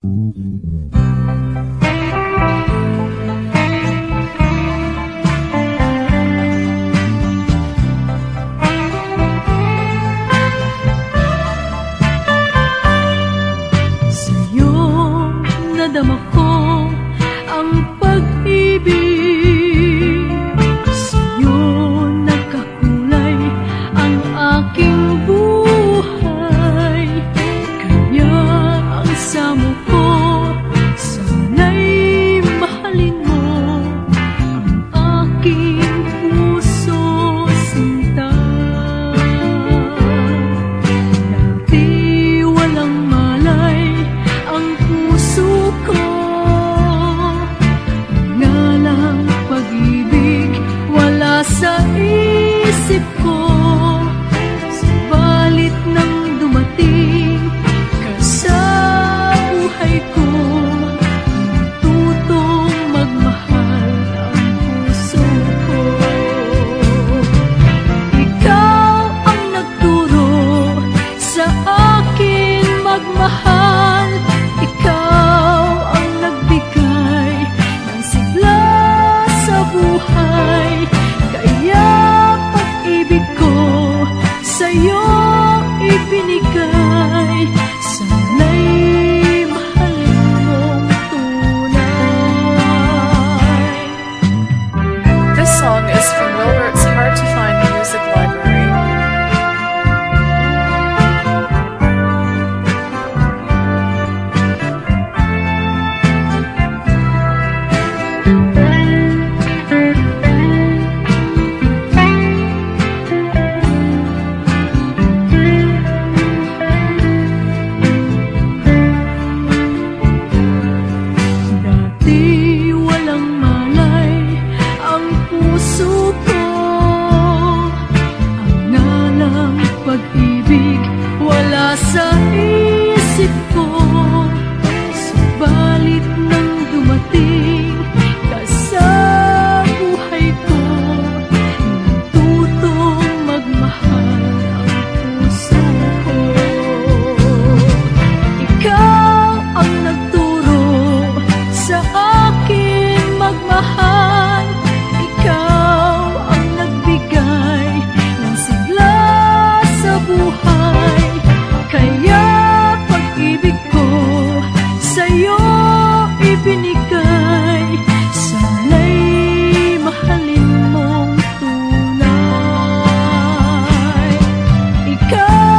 Sa'yo nasip wala sa iyo pag-ibig ko sa'yo ibinigay. Sana'y mahalin mong tunay. Ikaw